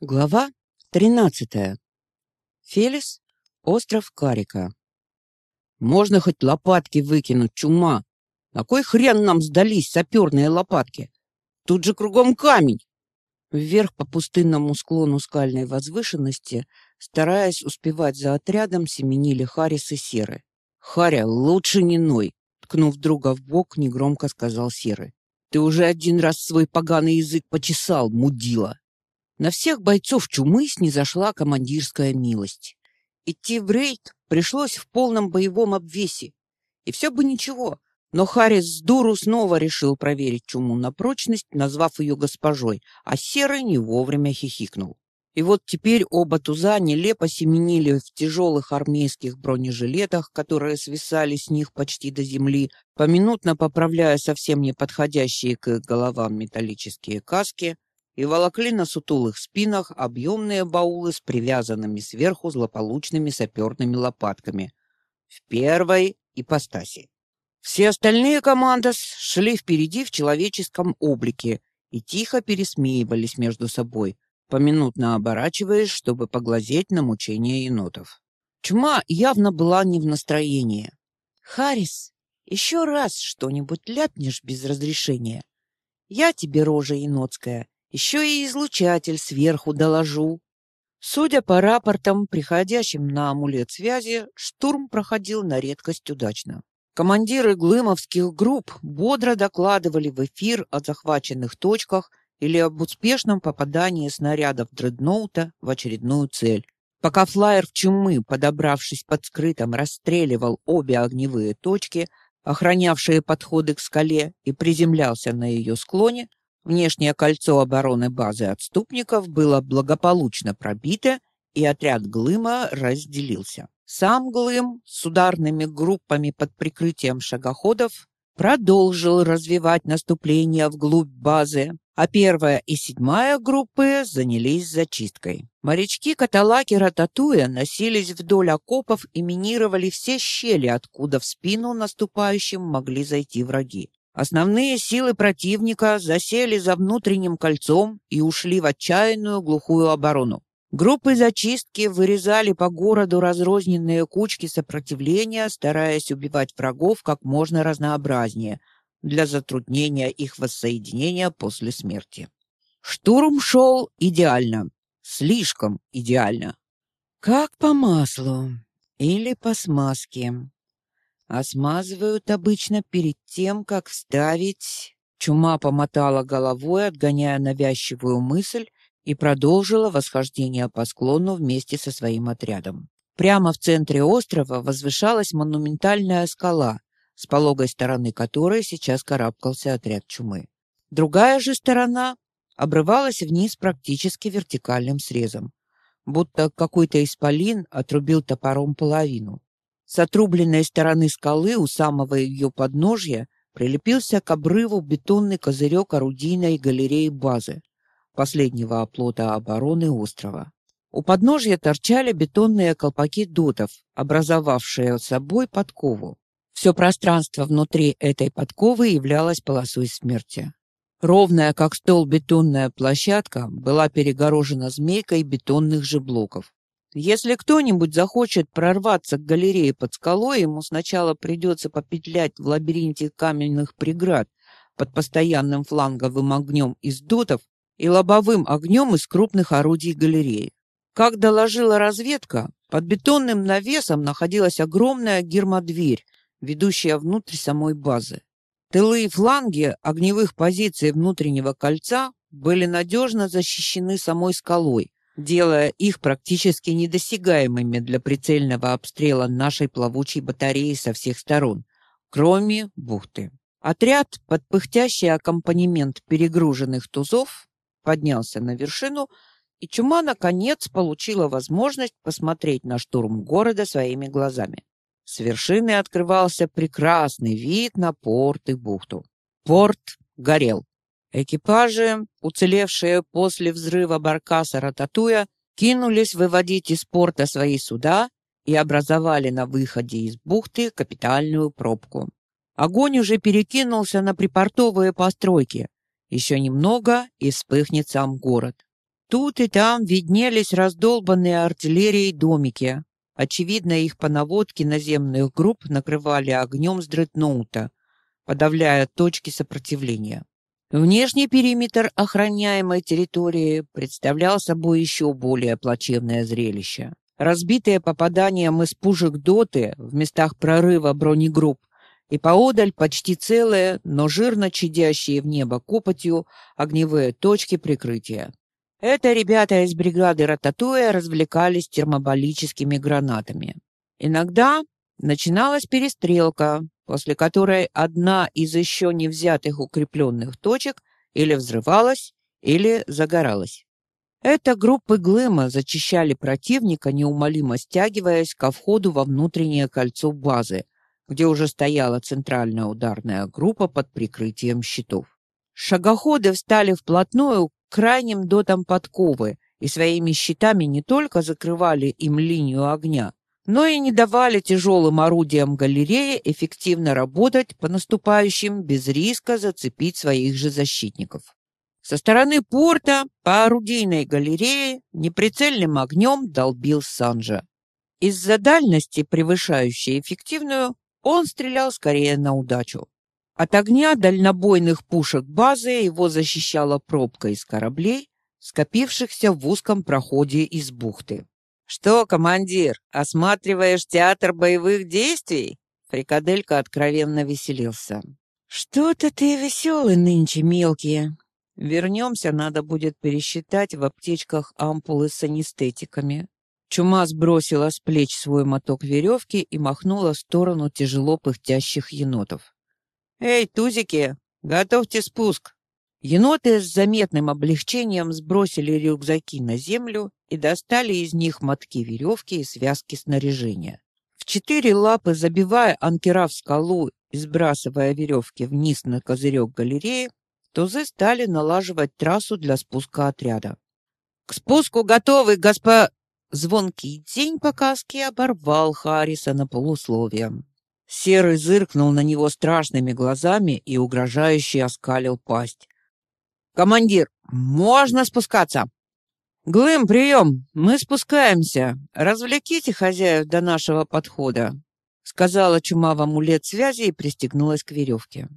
Глава 13. Фелис, остров Карика. Можно хоть лопатки выкинуть, чума. На кой хрен нам сдались саперные лопатки? Тут же кругом камень. Вверх по пустынному склону скальной возвышенности, стараясь успевать за отрядом, семенили Харис и Серы. «Харя, лучше не ной!» Ткнув друга в бок, негромко сказал Серый. «Ты уже один раз свой поганый язык почесал, мудила!» На всех бойцов чумы снизошла командирская милость. Идти в рейд пришлось в полном боевом обвесе. И все бы ничего, но Харрис с дуру снова решил проверить чуму на прочность, назвав ее госпожой, а Серый не вовремя хихикнул. И вот теперь оба туза нелепо семенили в тяжелых армейских бронежилетах, которые свисали с них почти до земли, поминутно поправляя совсем не подходящие к головам металлические каски, и волокли на сутулых спинах объемные баулы с привязанными сверху злополучными саперными лопатками в первой ипостаси. Все остальные команды шли впереди в человеческом облике и тихо пересмеивались между собой, поминутно оборачиваясь, чтобы поглазеть на мучения енотов. Чума явно была не в настроении. «Харрис, еще раз что-нибудь ляпнешь без разрешения. Я тебе рожа енотская, еще и излучатель сверху доложу. Судя по рапортам, приходящим на амулет связи, штурм проходил на редкость удачно. Командиры глымовских групп бодро докладывали в эфир о захваченных точках или об успешном попадании снарядов дредноута в очередную цель. Пока флайер в чумы, подобравшись под скрытым, расстреливал обе огневые точки, охранявшие подходы к скале, и приземлялся на ее склоне, Внешнее кольцо обороны базы отступников было благополучно пробито, и отряд Глыма разделился. Сам Глым с ударными группами под прикрытием шагоходов продолжил развивать наступление вглубь базы, а первая и седьмая группы занялись зачисткой. Морячки Каталаки Рататуя носились вдоль окопов и минировали все щели, откуда в спину наступающим могли зайти враги. Основные силы противника засели за внутренним кольцом и ушли в отчаянную глухую оборону. Группы зачистки вырезали по городу разрозненные кучки сопротивления, стараясь убивать врагов как можно разнообразнее для затруднения их воссоединения после смерти. Штурм шел идеально, слишком идеально. Как по маслу или по смазке а смазывают обычно перед тем, как вставить. Чума помотала головой, отгоняя навязчивую мысль, и продолжила восхождение по склону вместе со своим отрядом. Прямо в центре острова возвышалась монументальная скала, с пологой стороны которой сейчас карабкался отряд чумы. Другая же сторона обрывалась вниз практически вертикальным срезом, будто какой-то исполин отрубил топором половину. С отрубленной стороны скалы у самого ее подножья прилепился к обрыву бетонный козырек орудийной галереи базы, последнего оплота обороны острова. У подножья торчали бетонные колпаки дотов, образовавшие собой подкову. Все пространство внутри этой подковы являлось полосой смерти. Ровная, как стол, бетонная площадка была перегорожена змейкой бетонных же блоков. Если кто-нибудь захочет прорваться к галерее под скалой, ему сначала придется попетлять в лабиринте каменных преград под постоянным фланговым огнем из дотов и лобовым огнем из крупных орудий галереи. Как доложила разведка, под бетонным навесом находилась огромная гермодверь, ведущая внутрь самой базы. Тылы и фланги огневых позиций внутреннего кольца были надежно защищены самой скалой, делая их практически недосягаемыми для прицельного обстрела нашей плавучей батареи со всех сторон, кроме бухты. Отряд под пыхтящий аккомпанемент перегруженных тузов поднялся на вершину, и Чума наконец получила возможность посмотреть на штурм города своими глазами. С вершины открывался прекрасный вид на порт и бухту. Порт горел. Экипажи, уцелевшие после взрыва баркаса Рататуя, кинулись выводить из порта свои суда и образовали на выходе из бухты капитальную пробку. Огонь уже перекинулся на припортовые постройки. Еще немного, и вспыхнет сам город. Тут и там виднелись раздолбанные артиллерией домики. Очевидно, их по наводке наземных групп накрывали огнем с дредноута, подавляя точки сопротивления. Внешний периметр охраняемой территории представлял собой еще более плачевное зрелище. Разбитые попаданием из пушек доты в местах прорыва бронегрупп и поодаль почти целые, но жирно чадящие в небо копотью огневые точки прикрытия. Это ребята из бригады Рататуя развлекались термоболическими гранатами. Иногда начиналась перестрелка, после которой одна из еще не взятых укрепленных точек или взрывалась, или загоралась. Это группы Глэма зачищали противника, неумолимо стягиваясь ко входу во внутреннее кольцо базы, где уже стояла центральная ударная группа под прикрытием щитов. Шагоходы встали вплотную к крайним дотам подковы и своими щитами не только закрывали им линию огня, но и не давали тяжелым орудиям галереи эффективно работать по наступающим без риска зацепить своих же защитников. Со стороны порта по орудийной галерее неприцельным огнем долбил Санжа. Из-за дальности, превышающей эффективную, он стрелял скорее на удачу. От огня дальнобойных пушек базы его защищала пробка из кораблей, скопившихся в узком проходе из бухты. «Что, командир, осматриваешь театр боевых действий?» Фрикаделька откровенно веселился. «Что-то ты веселый нынче, мелкий. Вернемся, надо будет пересчитать в аптечках ампулы с анестетиками». Чума сбросила с плеч свой моток веревки и махнула в сторону тяжело пыхтящих енотов. «Эй, тузики, готовьте спуск!» Еноты с заметным облегчением сбросили рюкзаки на землю и достали из них мотки веревки и связки снаряжения. В четыре лапы, забивая анкера в скалу и сбрасывая веревки вниз на козырек галереи, тузы стали налаживать трассу для спуска отряда. «К спуску готовы, госпо...» Звонкий день по каске оборвал Харриса на полусловие. Серый зыркнул на него страшными глазами и угрожающе оскалил пасть. «Командир, можно спускаться?» «Глэм, прием! Мы спускаемся. Развлеките хозяев до нашего подхода», сказала чума в амулет связи и пристегнулась к веревке.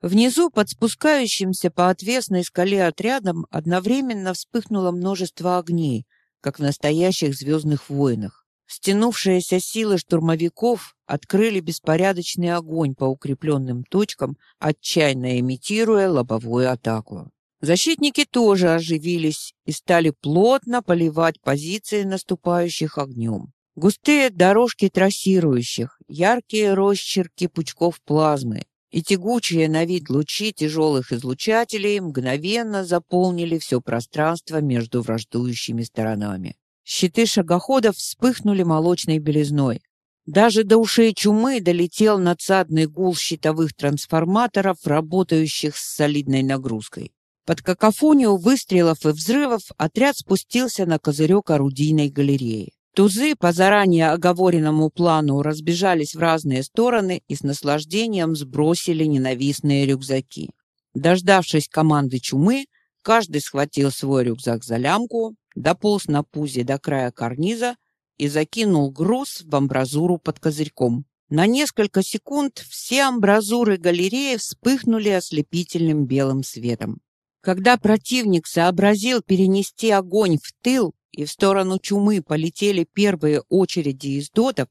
Внизу, под спускающимся по отвесной скале отрядом, одновременно вспыхнуло множество огней, как в настоящих звездных войнах. Стянувшиеся силы штурмовиков открыли беспорядочный огонь по укрепленным точкам, отчаянно имитируя лобовую атаку. Защитники тоже оживились и стали плотно поливать позиции наступающих огнем. Густые дорожки трассирующих, яркие росчерки пучков плазмы и тягучие на вид лучи тяжелых излучателей мгновенно заполнили все пространство между враждующими сторонами. Щиты шагоходов вспыхнули молочной белизной. Даже до ушей чумы долетел надсадный гул щитовых трансформаторов, работающих с солидной нагрузкой. Под какофонию выстрелов и взрывов отряд спустился на козырек орудийной галереи. Тузы по заранее оговоренному плану разбежались в разные стороны и с наслаждением сбросили ненавистные рюкзаки. Дождавшись команды чумы, каждый схватил свой рюкзак за лямку, дополз на пузе до края карниза и закинул груз в амбразуру под козырьком. На несколько секунд все амбразуры галереи вспыхнули ослепительным белым светом. Когда противник сообразил перенести огонь в тыл и в сторону чумы полетели первые очереди из дотов,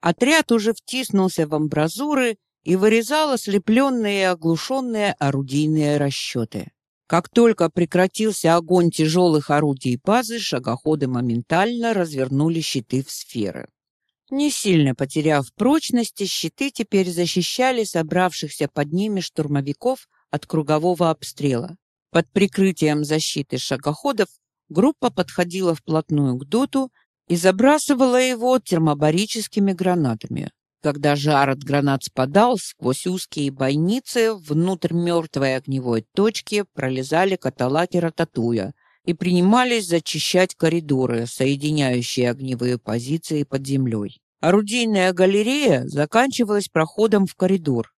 отряд уже втиснулся в амбразуры и вырезал ослепленные и оглушенные орудийные расчеты. Как только прекратился огонь тяжелых орудий базы, шагоходы моментально развернули щиты в сферы. Не сильно потеряв прочности, щиты теперь защищали собравшихся под ними штурмовиков от кругового обстрела. Под прикрытием защиты шагоходов группа подходила вплотную к доту и забрасывала его термобарическими гранатами. Когда жар от гранат спадал сквозь узкие бойницы, внутрь мертвой огневой точки пролезали каталаки рататуя и принимались зачищать коридоры, соединяющие огневые позиции под землей. Орудийная галерея заканчивалась проходом в коридор,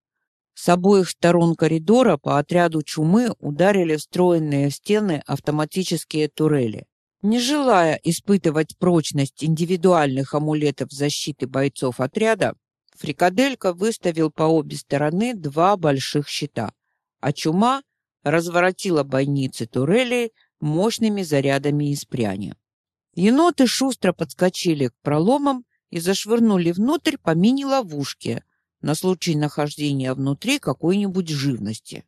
с обоих сторон коридора по отряду чумы ударили встроенные в стены автоматические турели. Не желая испытывать прочность индивидуальных амулетов защиты бойцов отряда, Фрикаделька выставил по обе стороны два больших щита, а чума разворотила бойницы турели мощными зарядами из пряни. Еноты шустро подскочили к проломам и зашвырнули внутрь по мини-ловушке на случай нахождения внутри какой-нибудь живности.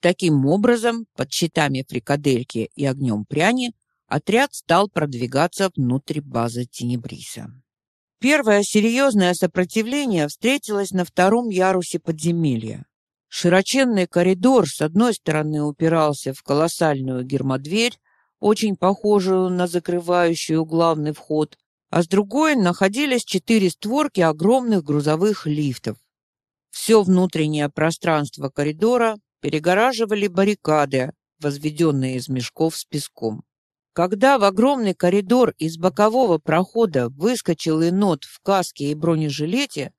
Таким образом, под щитами фрикадельки и огнем пряни отряд стал продвигаться внутрь базы Тенебриса. Первое серьезное сопротивление встретилось на втором ярусе подземелья. Широченный коридор с одной стороны упирался в колоссальную гермодверь, очень похожую на закрывающую главный вход, а с другой находились четыре створки огромных грузовых лифтов. Все внутреннее пространство коридора перегораживали баррикады, возведенные из мешков с песком. Когда в огромный коридор из бокового прохода выскочил енот в каске и бронежилете,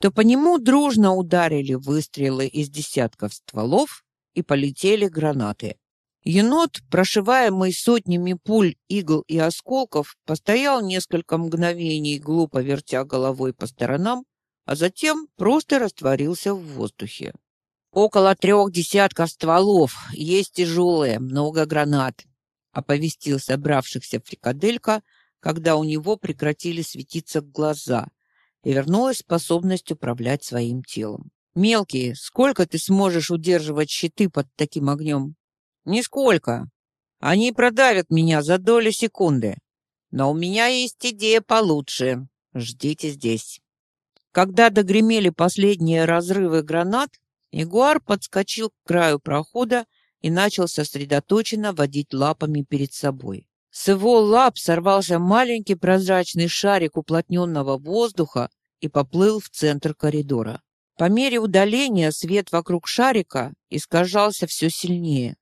то по нему дружно ударили выстрелы из десятков стволов и полетели гранаты. Енот, прошиваемый сотнями пуль, игл и осколков, постоял несколько мгновений, глупо вертя головой по сторонам, а затем просто растворился в воздухе. Около трех десятков стволов, есть тяжелые, много гранат оповестил собравшихся фрикаделька, когда у него прекратили светиться глаза и вернулась способность управлять своим телом. «Мелкий, сколько ты сможешь удерживать щиты под таким огнем?» «Нисколько. Они продавят меня за долю секунды. Но у меня есть идея получше. Ждите здесь». Когда догремели последние разрывы гранат, Ягуар подскочил к краю прохода и начал сосредоточенно водить лапами перед собой. С его лап сорвался маленький прозрачный шарик уплотненного воздуха и поплыл в центр коридора. По мере удаления свет вокруг шарика искажался все сильнее.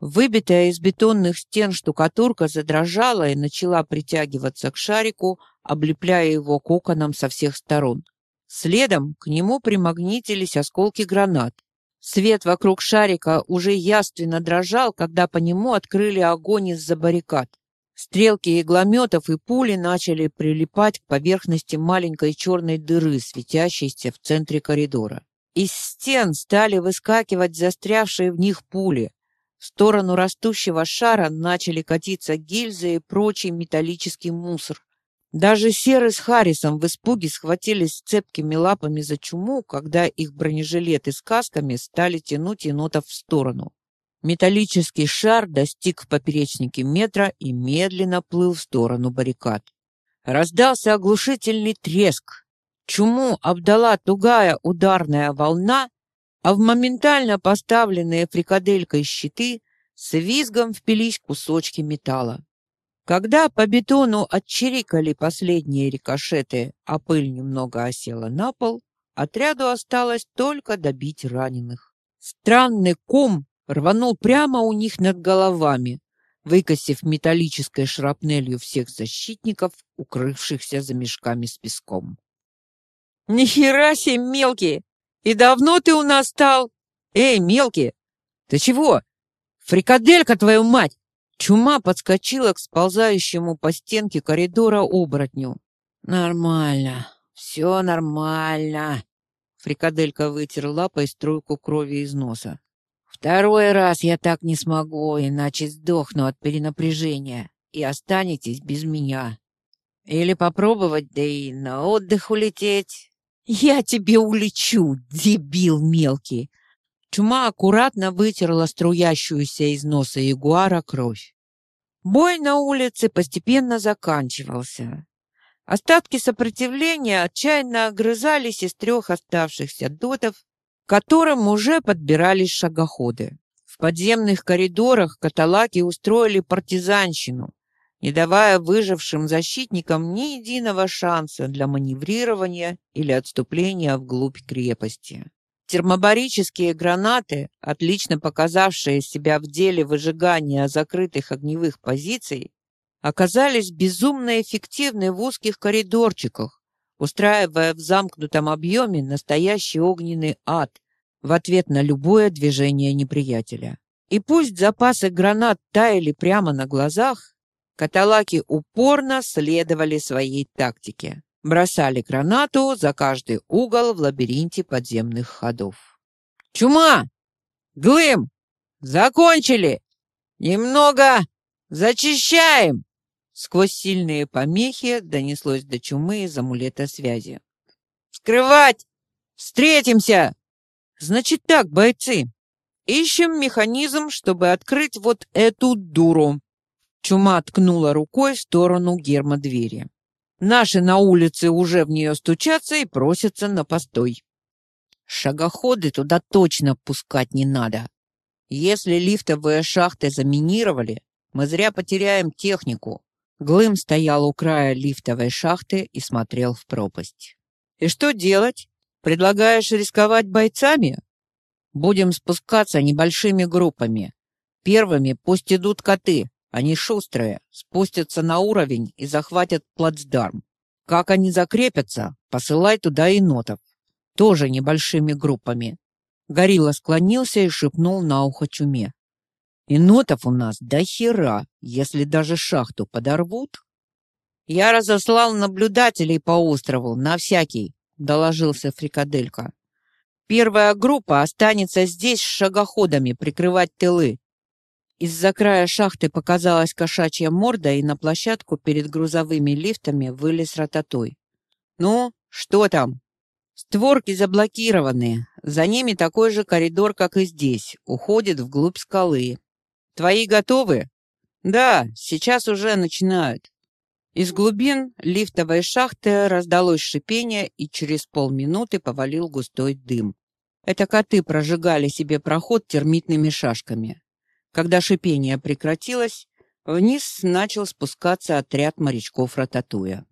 Выбитая из бетонных стен штукатурка задрожала и начала притягиваться к шарику, облепляя его коконом со всех сторон. Следом к нему примагнитились осколки гранат. Свет вокруг шарика уже яственно дрожал, когда по нему открыли огонь из-за баррикад. Стрелки иглометов и пули начали прилипать к поверхности маленькой черной дыры, светящейся в центре коридора. Из стен стали выскакивать застрявшие в них пули. В сторону растущего шара начали катиться гильзы и прочий металлический мусор. Даже Серый с Харрисом в испуге схватились цепкими лапами за чуму, когда их бронежилеты с касками стали тянуть енотов в сторону. Металлический шар достиг в поперечнике метра и медленно плыл в сторону баррикад. Раздался оглушительный треск. Чуму обдала тугая ударная волна, а в моментально поставленные фрикаделькой щиты с визгом впились кусочки металла. Когда по бетону отчирикали последние рикошеты, а пыль немного осела на пол, отряду осталось только добить раненых. Странный ком рванул прямо у них над головами, выкосив металлической шрапнелью всех защитников, укрывшихся за мешками с песком. «Нихера себе, мелкий! И давно ты у нас стал? Эй, мелкий! Ты чего? Фрикаделька, твою мать! Чума подскочила к сползающему по стенке коридора оборотню. «Нормально, все нормально», — фрикаделька вытер лапой струйку крови из носа. «Второй раз я так не смогу, иначе сдохну от перенапряжения, и останетесь без меня. Или попробовать, да и на отдых улететь». «Я тебе улечу, дебил мелкий!» Чума аккуратно вытерла струящуюся из носа ягуара кровь. Бой на улице постепенно заканчивался. Остатки сопротивления отчаянно огрызались из трех оставшихся дотов, которым уже подбирались шагоходы. В подземных коридорах каталаки устроили партизанщину, не давая выжившим защитникам ни единого шанса для маневрирования или отступления вглубь крепости. Термобарические гранаты, отлично показавшие себя в деле выжигания закрытых огневых позиций, оказались безумно эффективны в узких коридорчиках, устраивая в замкнутом объеме настоящий огненный ад в ответ на любое движение неприятеля. И пусть запасы гранат таяли прямо на глазах, Каталаки упорно следовали своей тактике. Бросали гранату за каждый угол в лабиринте подземных ходов. «Чума! Глым! Закончили! Немного зачищаем!» Сквозь сильные помехи донеслось до чумы из амулета связи. «Скрывать! Встретимся!» «Значит так, бойцы, ищем механизм, чтобы открыть вот эту дуру!» Чума ткнула рукой в сторону гермодвери. «Наши на улице уже в нее стучатся и просятся на постой. Шагоходы туда точно пускать не надо. Если лифтовые шахты заминировали, мы зря потеряем технику. Глым стоял у края лифтовой шахты и смотрел в пропасть. «И что делать? Предлагаешь рисковать бойцами?» «Будем спускаться небольшими группами. Первыми пусть идут коты. Они шустрые, спустятся на уровень и захватят плацдарм. Как они закрепятся, посылай туда енотов. Тоже небольшими группами». Горилла склонился и шепнул на ухо чуме. Енотов у нас до хера, если даже шахту подорвут. Я разослал наблюдателей по острову, на всякий, доложился Фрикаделька. Первая группа останется здесь с шагоходами прикрывать тылы. Из-за края шахты показалась кошачья морда, и на площадку перед грузовыми лифтами вылез рататой. «Ну, что там?» «Створки заблокированы. За ними такой же коридор, как и здесь. Уходит вглубь скалы. Твои готовы? Да, сейчас уже начинают. Из глубин лифтовой шахты раздалось шипение, и через полминуты повалил густой дым. Это коты прожигали себе проход термитными шашками. Когда шипение прекратилось, вниз начал спускаться отряд морячков Рататуя.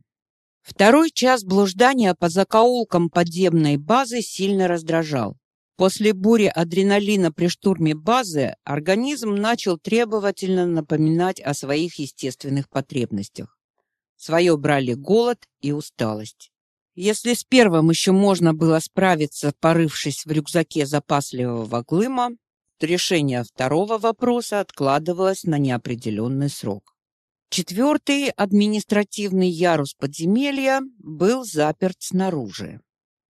Второй час блуждания по закоулкам подземной базы сильно раздражал. После бури адреналина при штурме базы организм начал требовательно напоминать о своих естественных потребностях. Свое брали голод и усталость. Если с первым еще можно было справиться, порывшись в рюкзаке запасливого глыма, решение второго вопроса откладывалось на неопределенный срок. Четвертый административный ярус подземелья был заперт снаружи.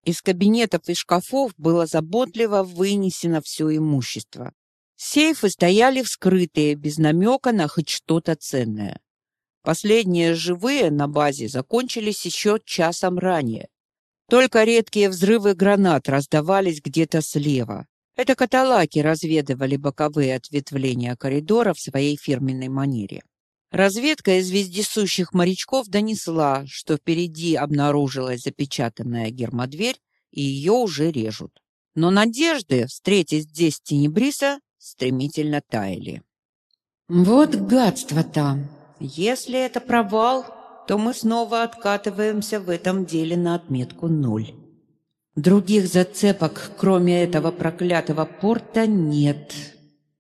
Из кабинетов и шкафов было заботливо вынесено все имущество. Сейфы стояли вскрытые, без намека на хоть что-то ценное. Последние живые на базе закончились еще часом ранее. Только редкие взрывы гранат раздавались где-то слева. Это каталаки разведывали боковые ответвления коридора в своей фирменной манере. Разведка из вездесущих морячков донесла, что впереди обнаружилась запечатанная гермодверь, и ее уже режут. Но надежды встретить здесь Тенебриса стремительно таяли. «Вот гадство-то! Если это провал, то мы снова откатываемся в этом деле на отметку ноль. Других зацепок, кроме этого проклятого порта, нет».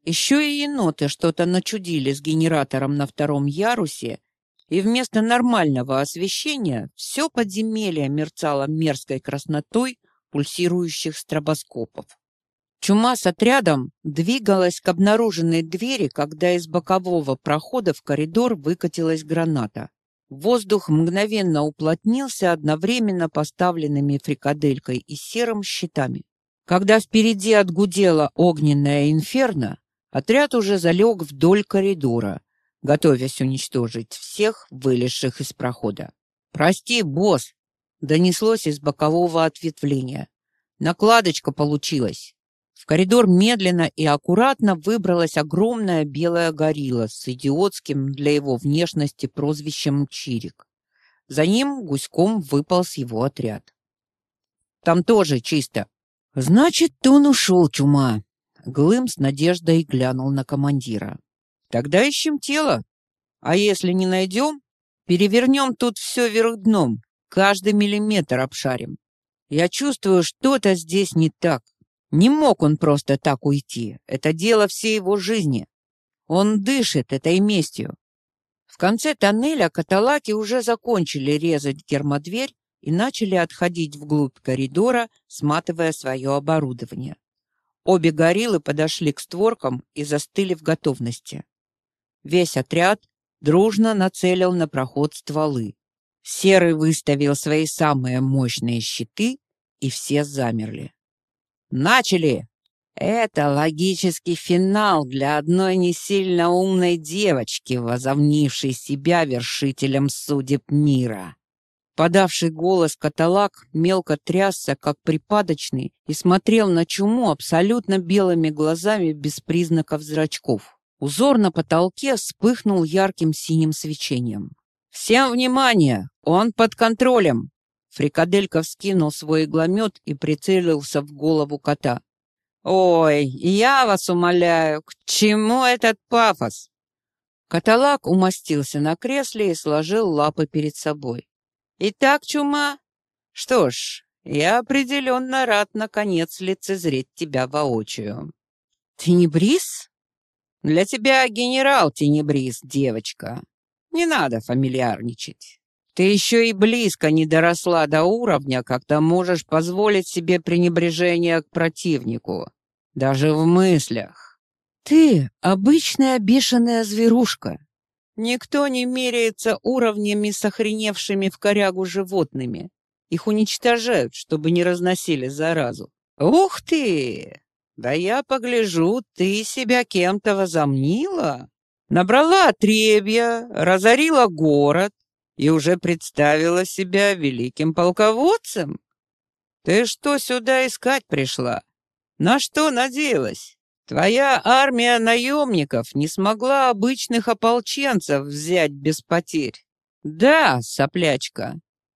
Еще и еноты что-то начудили с генератором на втором ярусе, и вместо нормального освещения все подземелье мерцало мерзкой краснотой пульсирующих стробоскопов. Чума с отрядом двигалась к обнаруженной двери, когда из бокового прохода в коридор выкатилась граната. Воздух мгновенно уплотнился одновременно поставленными фрикаделькой и серым щитами. Когда впереди отгудела огненная инферно, Отряд уже залег вдоль коридора, готовясь уничтожить всех вылезших из прохода. «Прости, босс!» — донеслось из бокового ответвления. «Накладочка получилась!» В коридор медленно и аккуратно выбралась огромная белая горилла с идиотским для его внешности прозвищем Чирик. За ним гуськом выполз его отряд. «Там тоже чисто!» «Значит, он ушел, чума!» Глым с надеждой глянул на командира. «Тогда ищем тело. А если не найдем, перевернем тут все вверх дном, каждый миллиметр обшарим. Я чувствую, что-то здесь не так. Не мог он просто так уйти. Это дело всей его жизни. Он дышит этой местью. В конце тоннеля каталаки уже закончили резать гермодверь и начали отходить вглубь коридора, сматывая свое оборудование. Обе гориллы подошли к створкам и застыли в готовности. Весь отряд дружно нацелил на проход стволы. Серый выставил свои самые мощные щиты, и все замерли. «Начали!» Это логический финал для одной не сильно умной девочки, возомнившей себя вершителем судеб мира. Подавший голос каталак мелко трясся, как припадочный, и смотрел на чуму абсолютно белыми глазами без признаков зрачков. Узор на потолке вспыхнул ярким синим свечением. «Всем внимание! Он под контролем!» Фрикаделька вскинул свой игломет и прицелился в голову кота. «Ой, я вас умоляю, к чему этот пафос?» Каталак умостился на кресле и сложил лапы перед собой. «Итак, чума? Что ж, я определенно рад наконец лицезреть тебя воочию». «Тенебрис?» «Для тебя генерал Тенебрис, девочка. Не надо фамильярничать. Ты еще и близко не доросла до уровня, когда можешь позволить себе пренебрежение к противнику. Даже в мыслях. Ты обычная бешеная зверушка. Никто не меряется уровнями с охреневшими в корягу животными. Их уничтожают, чтобы не разносили заразу. Ух ты! Да я погляжу, ты себя кем-то возомнила. Набрала отребья, разорила город и уже представила себя великим полководцем. Ты что сюда искать пришла? На что надеялась? Твоя армия наемников не смогла обычных ополченцев взять без потерь. Да, соплячка,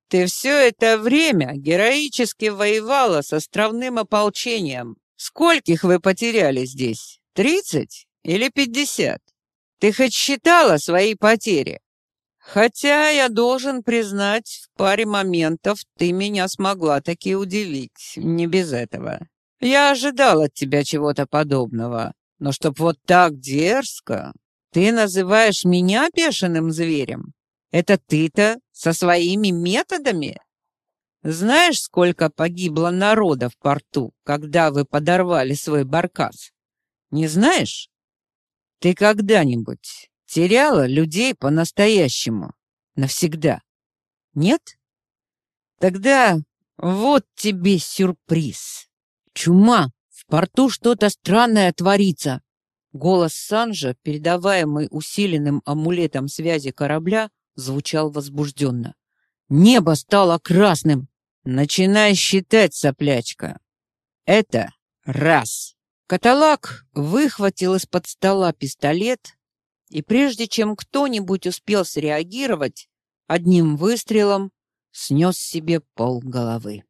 ты все это время героически воевала с островным ополчением. Скольких вы потеряли здесь? Тридцать или пятьдесят? Ты хоть считала свои потери? Хотя я должен признать, в паре моментов ты меня смогла таки удивить, не без этого. Я ожидал от тебя чего-то подобного, но чтоб вот так дерзко... Ты называешь меня бешеным зверем? Это ты-то со своими методами? Знаешь, сколько погибло народа в порту, когда вы подорвали свой баркас? Не знаешь? Ты когда-нибудь теряла людей по-настоящему? Навсегда? Нет? Тогда вот тебе сюрприз. Чума! В порту что-то странное творится. Голос Санжа, передаваемый усиленным амулетом связи корабля, звучал возбужденно. Небо стало красным. Начинай считать, соплячка. Это раз. Каталак выхватил из-под стола пистолет, и прежде чем кто-нибудь успел среагировать, одним выстрелом снес себе пол головы.